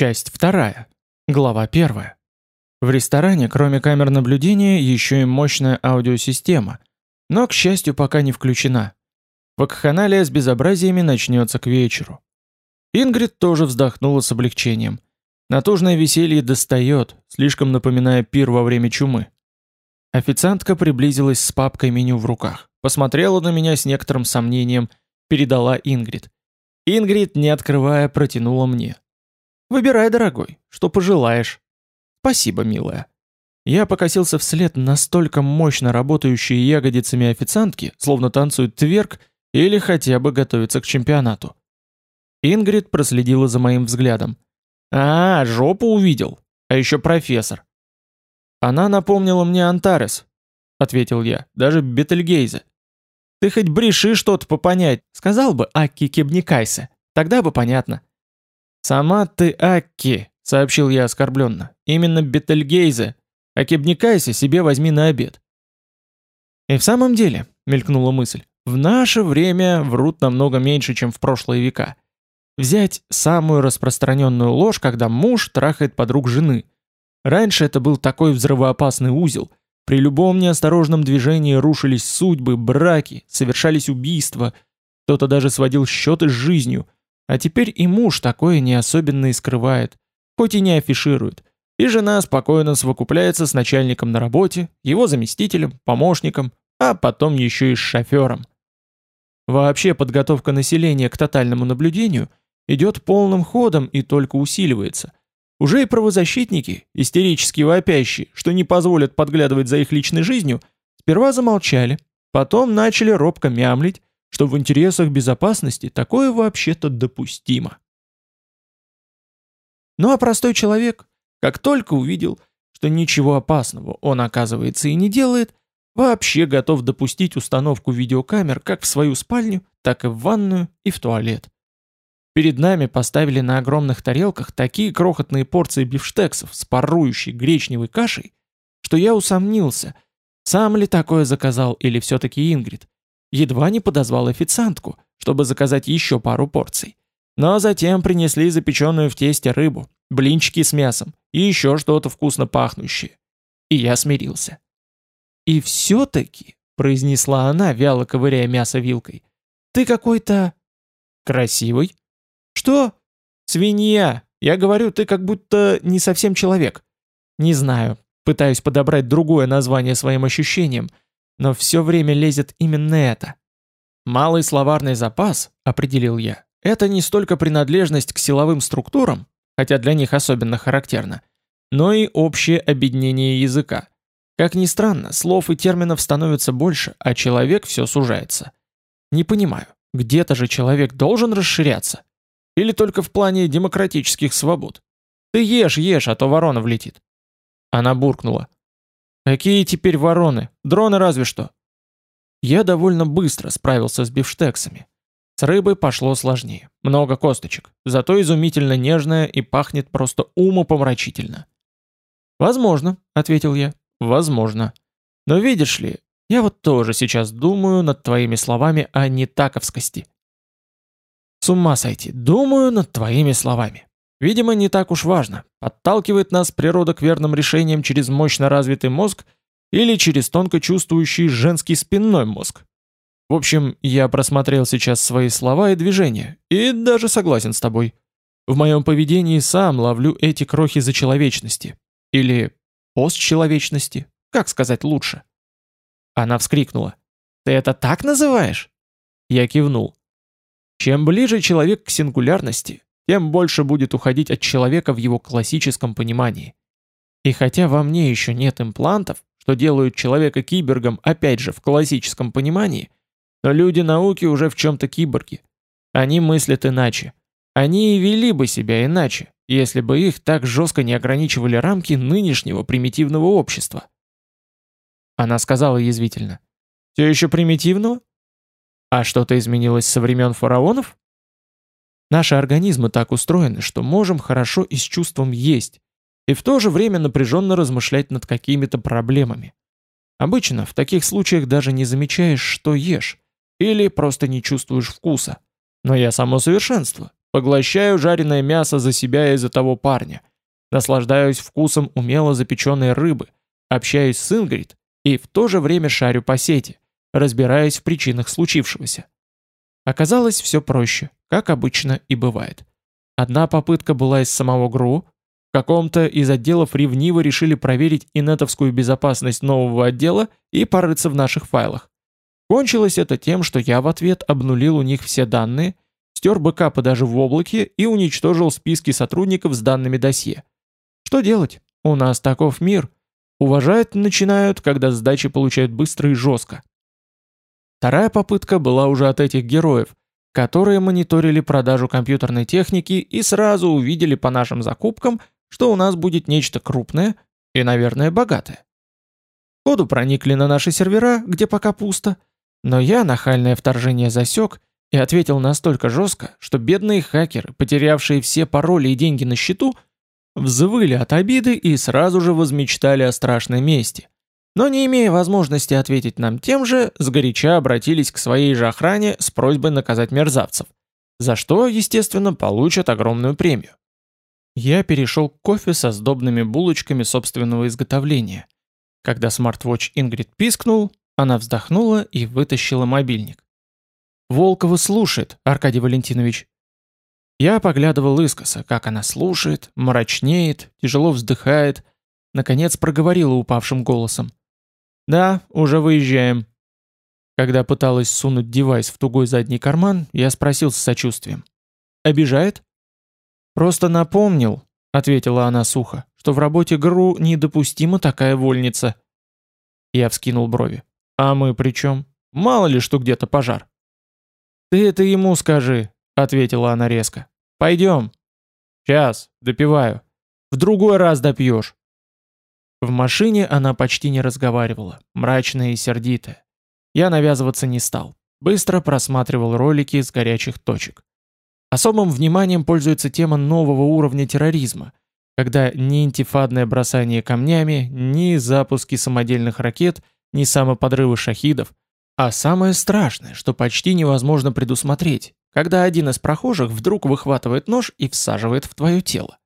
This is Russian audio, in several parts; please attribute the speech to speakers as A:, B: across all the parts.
A: Часть вторая. Глава первая. В ресторане, кроме камер наблюдения, еще и мощная аудиосистема, но, к счастью, пока не включена. Вакханалия с безобразиями начнется к вечеру. Ингрид тоже вздохнула с облегчением. Натужное веселье достает, слишком напоминая пир во время чумы. Официантка приблизилась с папкой меню в руках, посмотрела на меня с некоторым сомнением, передала Ингрид. Ингрид, не открывая, протянула мне. «Выбирай, дорогой, что пожелаешь». «Спасибо, милая». Я покосился вслед настолько мощно работающие ягодицами официантки, словно танцуют тверк или хотя бы готовятся к чемпионату. Ингрид проследила за моим взглядом. «А, жопу увидел. А еще профессор». «Она напомнила мне Антарес», — ответил я, — «даже Бетельгейзе». «Ты хоть бреши что-то попонять, сказал бы Акки Кебникайсе, тогда бы понятно». «Сама ты Акки», — сообщил я оскорбленно. «Именно Бетельгейзе. Кебникайсе себе возьми на обед». «И в самом деле», — мелькнула мысль, — «в наше время врут намного меньше, чем в прошлые века». Взять самую распространенную ложь, когда муж трахает подруг жены. Раньше это был такой взрывоопасный узел. При любом неосторожном движении рушились судьбы, браки, совершались убийства. Кто-то даже сводил счеты с жизнью. А теперь и муж такое не особенно и скрывает, хоть и не афиширует. И жена спокойно совокупляется с начальником на работе, его заместителем, помощником, а потом еще и с шофером. Вообще подготовка населения к тотальному наблюдению – идет полным ходом и только усиливается. Уже и правозащитники, истерически вопящие, что не позволят подглядывать за их личной жизнью, сперва замолчали, потом начали робко мямлить, что в интересах безопасности такое вообще-то допустимо. Ну а простой человек, как только увидел, что ничего опасного он, оказывается, и не делает, вообще готов допустить установку видеокамер как в свою спальню, так и в ванную и в туалет. Перед нами поставили на огромных тарелках такие крохотные порции бифштексов с парующей гречневой кашей, что я усомнился, сам ли такое заказал или все-таки Ингрид. Едва не подозвал официантку, чтобы заказать еще пару порций. Но затем принесли запеченную в тесте рыбу, блинчики с мясом и еще что-то вкусно пахнущее. И я смирился. «И все-таки», — произнесла она, вяло ковыряя мясо вилкой, — «ты какой-то... красивый». «Что?» «Свинья! Я говорю, ты как будто не совсем человек». «Не знаю. Пытаюсь подобрать другое название своим ощущениям, но все время лезет именно это». «Малый словарный запас», — определил я, — «это не столько принадлежность к силовым структурам, хотя для них особенно характерно, но и общее объединение языка. Как ни странно, слов и терминов становится больше, а человек все сужается. Не понимаю, где-то же человек должен расширяться. Или только в плане демократических свобод? Ты ешь, ешь, а то ворона влетит. Она буркнула. Какие теперь вороны? Дроны разве что. Я довольно быстро справился с бифштексами. С рыбой пошло сложнее. Много косточек. Зато изумительно нежная и пахнет просто умопомрачительно. «Возможно», — ответил я. «Возможно. Но видишь ли, я вот тоже сейчас думаю над твоими словами о нетаковскости. С ума сойти, думаю над твоими словами. Видимо, не так уж важно, подталкивает нас природа к верным решениям через мощно развитый мозг или через тонко чувствующий женский спинной мозг. В общем, я просмотрел сейчас свои слова и движения, и даже согласен с тобой. В моем поведении сам ловлю эти крохи за человечности. Или постчеловечности, как сказать лучше. Она вскрикнула. «Ты это так называешь?» Я кивнул. Чем ближе человек к сингулярности, тем больше будет уходить от человека в его классическом понимании. И хотя во мне еще нет имплантов, что делают человека кибергом опять же в классическом понимании, но люди науки уже в чем-то киборги. Они мыслят иначе. Они и вели бы себя иначе, если бы их так жестко не ограничивали рамки нынешнего примитивного общества. Она сказала язвительно. «Все еще примитивного? А что-то изменилось со времен фараонов? Наши организмы так устроены, что можем хорошо и с чувством есть, и в то же время напряженно размышлять над какими-то проблемами. Обычно в таких случаях даже не замечаешь, что ешь, или просто не чувствуешь вкуса. Но я само совершенство, Поглощаю жареное мясо за себя и за того парня. Наслаждаюсь вкусом умело запеченной рыбы. Общаюсь с Ингрид и в то же время шарю по сети, разбираясь в причинах случившегося. Оказалось все проще, как обычно и бывает. Одна попытка была из самого ГРУ, в каком-то из отделов ревниво решили проверить инетовскую безопасность нового отдела и порыться в наших файлах. Кончилось это тем, что я в ответ обнулил у них все данные, стер бэкапы даже в облаке и уничтожил списки сотрудников с данными досье. Что делать? У нас таков мир. Уважать начинают, когда сдачи получают быстро и жестко. Вторая попытка была уже от этих героев, которые мониторили продажу компьютерной техники и сразу увидели по нашим закупкам, что у нас будет нечто крупное и, наверное, богатое. Ходу проникли на наши сервера, где пока пусто, но я нахальное вторжение засек и ответил настолько жестко, что бедные хакеры, потерявшие все пароли и деньги на счету, взвыли от обиды и сразу же возмечтали о страшной мести – но не имея возможности ответить нам тем же, сгоряча обратились к своей же охране с просьбой наказать мерзавцев, за что, естественно, получат огромную премию. Я перешел к кофе со сдобными булочками собственного изготовления. Когда смарт-вотч Ингрид пискнул, она вздохнула и вытащила мобильник. «Волкова слушает, Аркадий Валентинович». Я поглядывал искоса, как она слушает, мрачнеет, тяжело вздыхает, наконец проговорила упавшим голосом. «Да, уже выезжаем». Когда пыталась сунуть девайс в тугой задний карман, я спросил с сочувствием. «Обижает?» «Просто напомнил», — ответила она сухо, «что в работе ГРУ недопустима такая вольница». Я вскинул брови. «А мы при чем? Мало ли, что где-то пожар». «Ты это ему скажи», — ответила она резко. «Пойдем». «Сейчас, допиваю. В другой раз допьешь». В машине она почти не разговаривала, мрачная и сердитая. Я навязываться не стал. Быстро просматривал ролики с горячих точек. Особым вниманием пользуется тема нового уровня терроризма, когда ни интифадное бросание камнями, ни запуски самодельных ракет, ни самоподрывы шахидов, а самое страшное, что почти невозможно предусмотреть, когда один из прохожих вдруг выхватывает нож и всаживает в твое тело.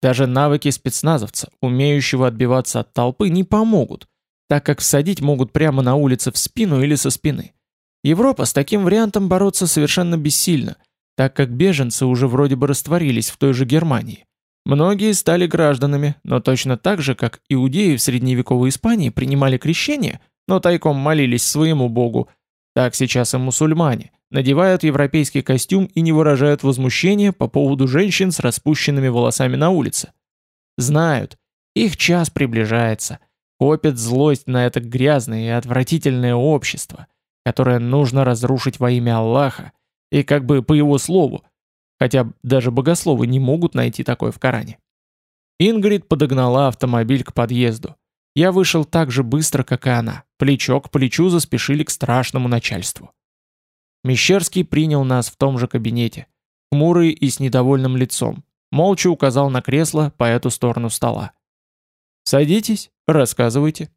A: Даже навыки спецназовца, умеющего отбиваться от толпы, не помогут, так как всадить могут прямо на улице в спину или со спины. Европа с таким вариантом бороться совершенно бессильна, так как беженцы уже вроде бы растворились в той же Германии. Многие стали гражданами, но точно так же, как иудеи в средневековой Испании принимали крещение, но тайком молились своему богу, так сейчас и мусульмане, надевают европейский костюм и не выражают возмущения по поводу женщин с распущенными волосами на улице. Знают, их час приближается, копят злость на это грязное и отвратительное общество, которое нужно разрушить во имя Аллаха, и как бы по его слову, хотя даже богословы не могут найти такое в Коране. Ингрид подогнала автомобиль к подъезду. Я вышел так же быстро, как и она. Плечо к плечу заспешили к страшному начальству. Мещерский принял нас в том же кабинете, хмурый и с недовольным лицом, молча указал на кресло по эту сторону стола. «Садитесь, рассказывайте».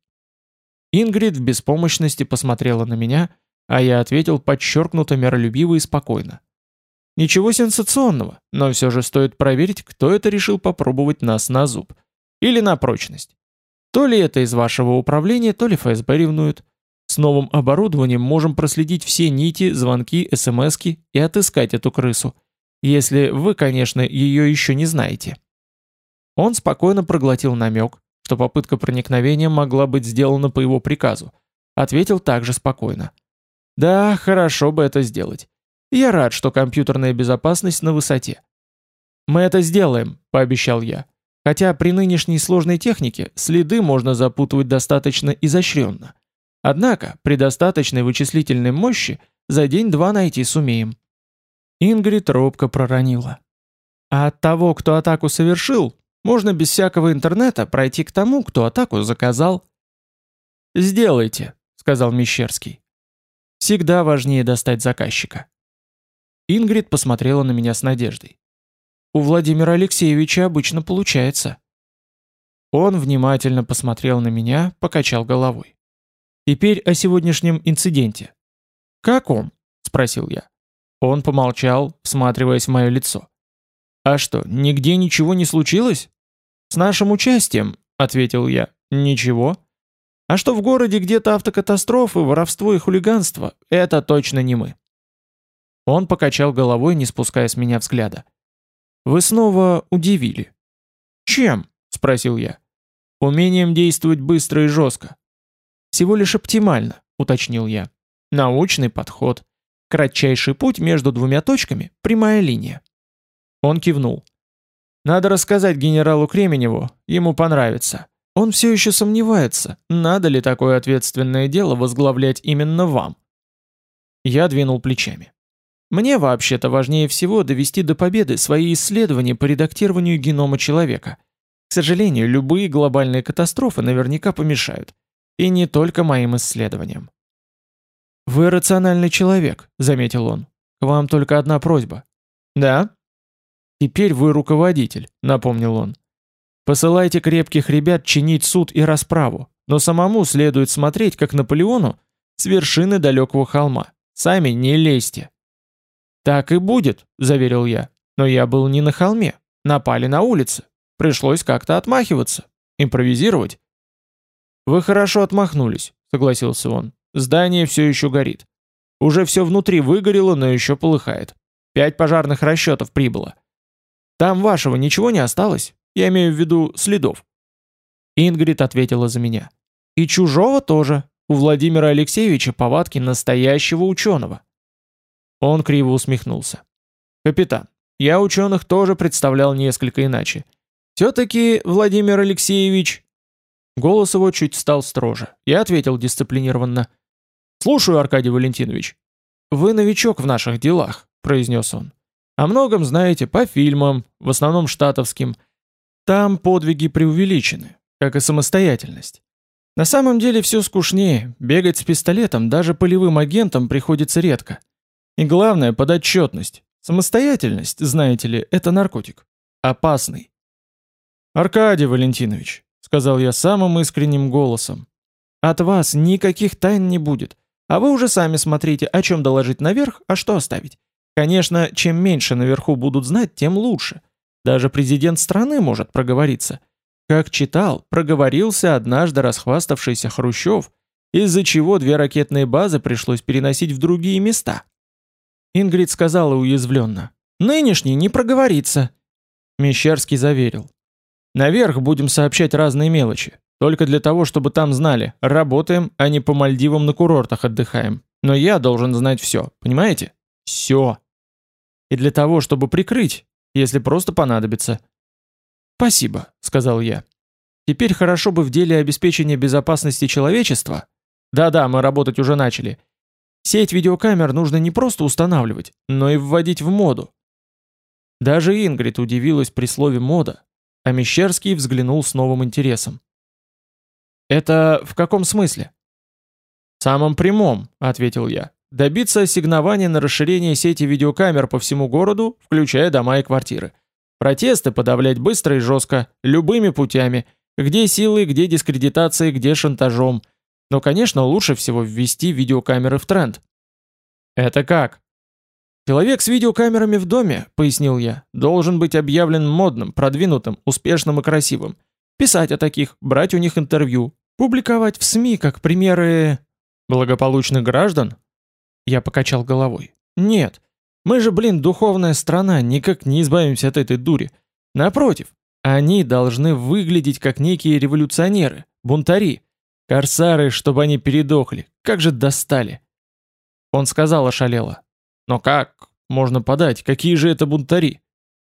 A: Ингрид в беспомощности посмотрела на меня, а я ответил подчеркнуто миролюбиво и спокойно. Ничего сенсационного, но все же стоит проверить, кто это решил попробовать нас на зуб. Или на прочность. То ли это из вашего управления, то ли ФСБ ревнует. С новым оборудованием можем проследить все нити, звонки, смски и отыскать эту крысу. Если вы, конечно, ее еще не знаете. Он спокойно проглотил намек, что попытка проникновения могла быть сделана по его приказу. Ответил также спокойно. Да, хорошо бы это сделать. Я рад, что компьютерная безопасность на высоте. Мы это сделаем, пообещал я. Хотя при нынешней сложной технике следы можно запутывать достаточно изощренно. Однако, при достаточной вычислительной мощи за день-два найти сумеем. Ингрид робко проронила. А от того, кто атаку совершил, можно без всякого интернета пройти к тому, кто атаку заказал. «Сделайте», — сказал Мещерский. «Всегда важнее достать заказчика». Ингрид посмотрела на меня с надеждой. «У Владимира Алексеевича обычно получается». Он внимательно посмотрел на меня, покачал головой. Теперь о сегодняшнем инциденте. «Каком?» – спросил я. Он помолчал, всматриваясь в мое лицо. «А что, нигде ничего не случилось?» «С нашим участием», — ответил я. «Ничего». «А что в городе где-то автокатастрофы, воровство и хулиганство, это точно не мы». Он покачал головой, не спуская с меня взгляда. «Вы снова удивили». «Чем?» — спросил я. «Умением действовать быстро и жестко». «Всего лишь оптимально», — уточнил я. «Научный подход. Кратчайший путь между двумя точками — прямая линия». Он кивнул. «Надо рассказать генералу Кременеву, ему понравится. Он все еще сомневается, надо ли такое ответственное дело возглавлять именно вам». Я двинул плечами. Мне вообще-то важнее всего довести до победы свои исследования по редактированию генома человека. К сожалению, любые глобальные катастрофы наверняка помешают. И не только моим исследованиям. «Вы рациональный человек», — заметил он. «К вам только одна просьба». «Да?» «Теперь вы руководитель», — напомнил он. «Посылайте крепких ребят чинить суд и расправу, но самому следует смотреть, как Наполеону, с вершины далекого холма. Сами не лезьте». «Так и будет», — заверил я. «Но я был не на холме. Напали на улице. Пришлось как-то отмахиваться. Импровизировать». «Вы хорошо отмахнулись», — согласился он. «Здание все еще горит. Уже все внутри выгорело, но еще полыхает. Пять пожарных расчетов прибыло. Там вашего ничего не осталось? Я имею в виду следов». Ингрид ответила за меня. «И чужого тоже. У Владимира Алексеевича повадки настоящего ученого». Он криво усмехнулся. «Капитан, я ученых тоже представлял несколько иначе. Все-таки, Владимир Алексеевич...» Голос его чуть стал строже. Я ответил дисциплинированно. «Слушаю, Аркадий Валентинович». «Вы новичок в наших делах», — произнес он. «О многом знаете по фильмам, в основном штатовским. Там подвиги преувеличены, как и самостоятельность. На самом деле все скучнее, бегать с пистолетом даже полевым агентам приходится редко. И главное, подотчетность. Самостоятельность, знаете ли, это наркотик. Опасный. «Аркадий Валентинович», — сказал я самым искренним голосом, — «от вас никаких тайн не будет, а вы уже сами смотрите, о чем доложить наверх, а что оставить. Конечно, чем меньше наверху будут знать, тем лучше. Даже президент страны может проговориться. Как читал, проговорился однажды расхваставшийся Хрущев, из-за чего две ракетные базы пришлось переносить в другие места. Ингрид сказала уязвленно. «Нынешний не проговорится». Мещерский заверил. «Наверх будем сообщать разные мелочи. Только для того, чтобы там знали. Работаем, а не по Мальдивам на курортах отдыхаем. Но я должен знать все, понимаете? Все. И для того, чтобы прикрыть, если просто понадобится». «Спасибо», — сказал я. «Теперь хорошо бы в деле обеспечения безопасности человечества...» «Да-да, мы работать уже начали. Сеть видеокамер нужно не просто устанавливать, но и вводить в моду. Даже Ингрид удивилась при слове «мода», а Мещерский взглянул с новым интересом. «Это в каком смысле?» «В самом прямом», — ответил я. «Добиться ассигнования на расширение сети видеокамер по всему городу, включая дома и квартиры. Протесты подавлять быстро и жестко, любыми путями, где силой, где дискредитацией, где шантажом, но, конечно, лучше всего ввести видеокамеры в тренд. Это как? Человек с видеокамерами в доме, пояснил я, должен быть объявлен модным, продвинутым, успешным и красивым. Писать о таких, брать у них интервью, публиковать в СМИ как примеры благополучных граждан? Я покачал головой. Нет. Мы же, блин, духовная страна, никак не избавимся от этой дури. Напротив, они должны выглядеть как некие революционеры, бунтари, Корсары, чтобы они передохли. Как же достали. Он сказал ошалело. Но как можно подать? Какие же это бунтари?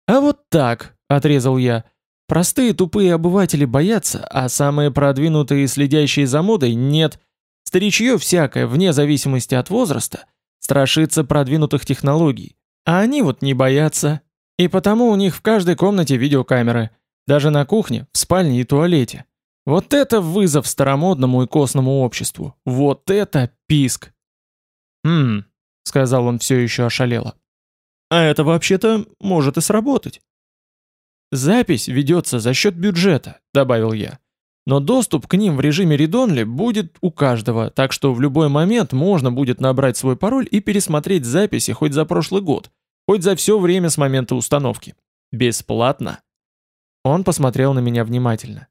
A: А вот так, отрезал я. Простые тупые обыватели боятся, а самые продвинутые и следящие за модой нет. Старичье всякое, вне зависимости от возраста, страшится продвинутых технологий. А они вот не боятся. И потому у них в каждой комнате видеокамеры. Даже на кухне, в спальне и туалете. Вот это вызов старомодному и костному обществу. Вот это писк. «Хм», — сказал он все еще ошалело. «А это вообще-то может и сработать». «Запись ведется за счет бюджета», — добавил я. Но доступ к ним в режиме read-only будет у каждого, так что в любой момент можно будет набрать свой пароль и пересмотреть записи хоть за прошлый год, хоть за все время с момента установки. Бесплатно. Он посмотрел на меня внимательно.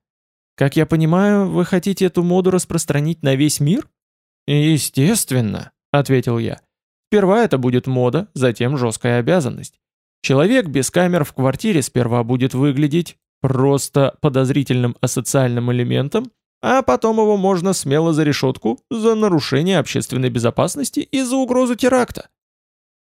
A: «Как я понимаю, вы хотите эту моду распространить на весь мир?» «Естественно», — ответил я. «Сперва это будет мода, затем жесткая обязанность. Человек без камер в квартире сперва будет выглядеть просто подозрительным асоциальным элементом, а потом его можно смело за решетку за нарушение общественной безопасности и за угрозу теракта.